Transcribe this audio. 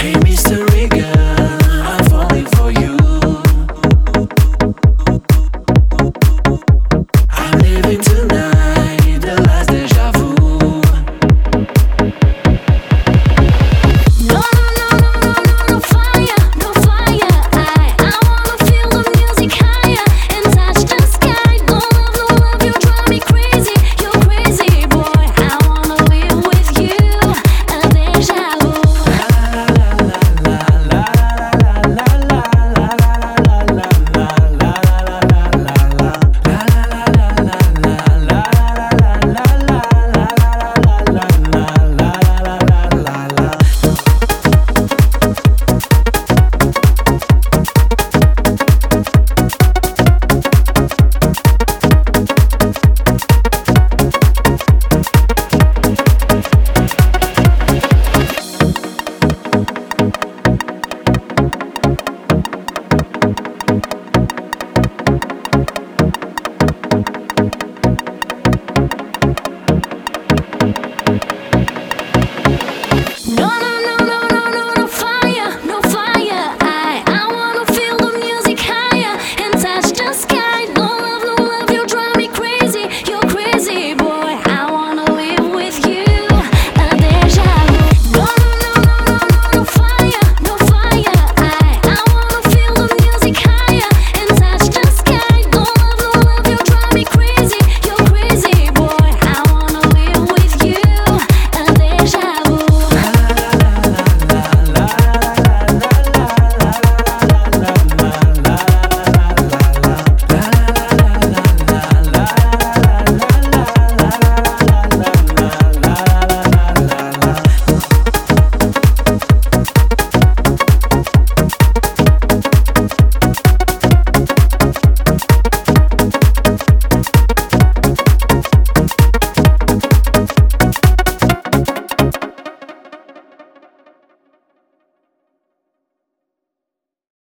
Hey, mystery girl.